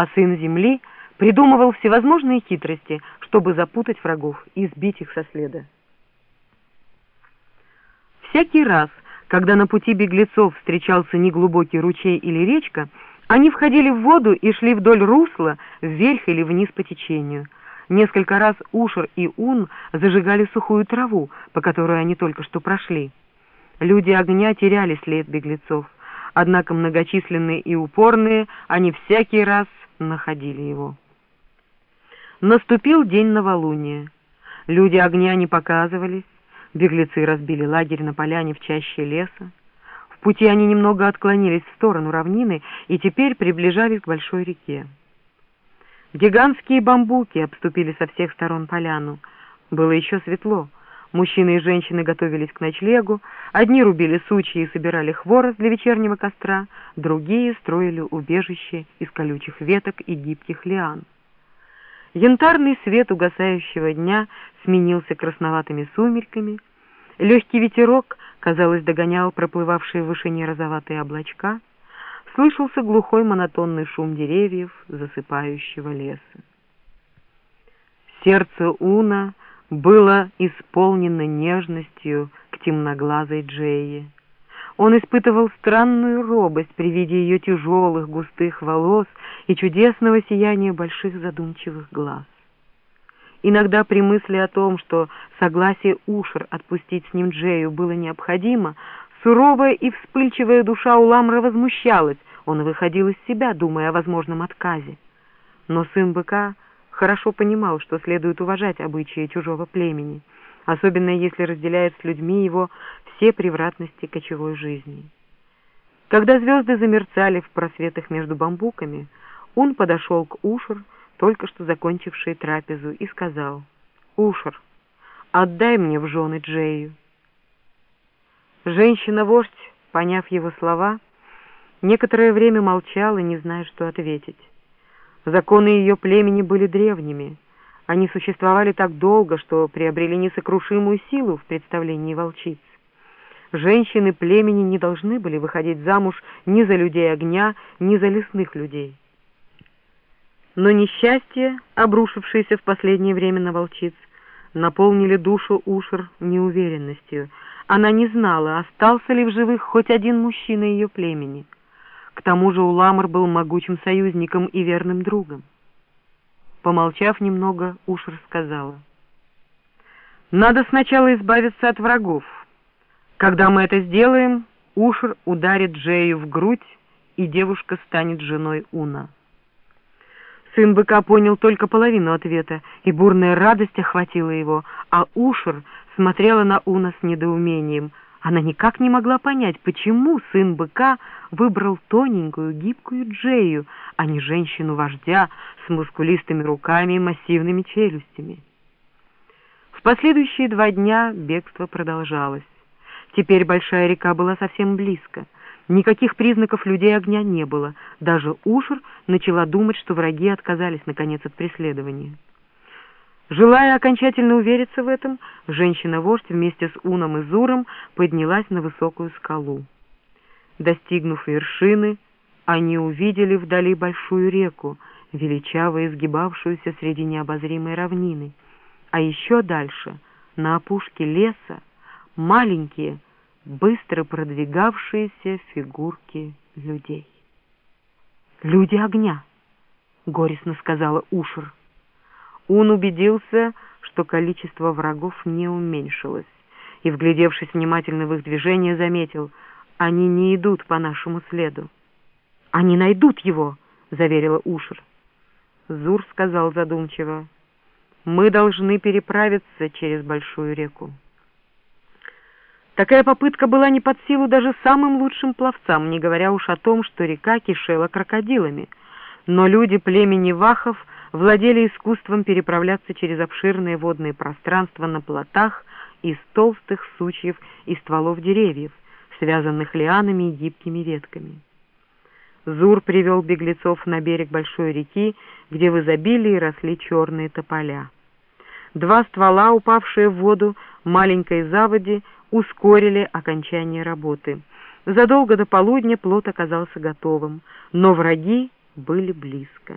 а сын земли придумывал всевозможные хитрости, чтобы запутать врагов и сбить их со следа. Всякий раз, когда на пути беглецов встречался неглубокий ручей или речка, они входили в воду и шли вдоль русла, вверх или вниз по течению. Несколько раз Ушер и Ун зажигали сухую траву, по которой они только что прошли. Люди огня теряли след беглецов, однако многочисленные и упорные они всякий раз находили его. Наступил день новолуния. Люди огня не показывались, беглецы разбили лагерь на поляне в чаще леса. В пути они немного отклонились в сторону равнины и теперь приближались к большой реке. Гигантские бамбуки обступили со всех сторон поляну. Было еще светло. Мужчины и женщины готовились к ночлегу, одни рубили сучья и собирали хворост для вечернего костра, другие строили убежище из колючих веток и гибких лиан. Янтарный свет угасающего дня сменился красноватыми сумерками, легкий ветерок, казалось, догонял проплывавшие в вышине розоватые облачка, слышался глухой монотонный шум деревьев, засыпающего леса. Сердце Уна было исполнено нежностью к темноглазой Джее. Он испытывал странную робость при виде ее тяжелых густых волос и чудесного сияния больших задумчивых глаз. Иногда при мысли о том, что согласие Ушер отпустить с ним Джею было необходимо, суровая и вспыльчивая душа Уламра возмущалась, он выходил из себя, думая о возможном отказе. Но сын быка хорошо понимал, что следует уважать обычаи чужого племени, особенно если разделяет с людьми его все превратности кочевой жизни. Когда звезды замерцали в просветах между бамбуками, он подошел к Ушер, только что закончившей трапезу, и сказал, «Ушер, отдай мне в жены Джею». Женщина-вождь, поняв его слова, некоторое время молчала, не зная, что ответить. Законы ее племени были древними. Они существовали так долго, что приобрели несокрушимую силу в представлении волчиц. Женщины племени не должны были выходить замуж ни за людей огня, ни за лесных людей. Но несчастье, обрушившееся в последнее время на волчиц, наполнили душу Ушер неуверенностью. Она не знала, остался ли в живых хоть один мужчина ее племени. К тому же Уламар был могучим союзником и верным другом. Помолчав немного, Ушер сказала. «Надо сначала избавиться от врагов. Когда мы это сделаем, Ушер ударит Джею в грудь, и девушка станет женой Уна». Сын быка понял только половину ответа, и бурная радость охватила его, а Ушер смотрела на Уна с недоумением — она никак не могла понять, почему сын быка выбрал тоненькую, гибкую Джею, а не женщину-вождя с мускулистыми руками и массивными челюстями. В последующие два дня бегство продолжалось. Теперь большая река была совсем близко. Никаких признаков людей огня не было. Даже Ушер начала думать, что враги отказались наконец от преследования. Желая окончательно увериться в этом, женщина-вождь вместе с Уном и Зуром поднялась на высокую скалу. Достигнув вершины, они увидели вдали большую реку, величаво изгибавшуюся среди необозримой равнины, а еще дальше, на опушке леса, маленькие, быстро продвигавшиеся фигурки людей. «Люди огня!» — горестно сказала Ушер. Он убедился, что количество врагов не уменьшилось, и, вглядевшись внимательно в их движение, заметил, они не идут по нашему следу. «Они найдут его!» — заверила Ушер. Зур сказал задумчиво, «Мы должны переправиться через большую реку». Такая попытка была не под силу даже самым лучшим пловцам, не говоря уж о том, что река кишела крокодилами. Но люди племени Вахов — владели искусством переправляться через обширные водные пространства на плотах из толстых сучьев и стволов деревьев, связанных лианами и гибкими ветками. Зур привел беглецов на берег большой реки, где в изобилии росли черные тополя. Два ствола, упавшие в воду маленькой заводи, ускорили окончание работы. Задолго до полудня плот оказался готовым, но враги были близко.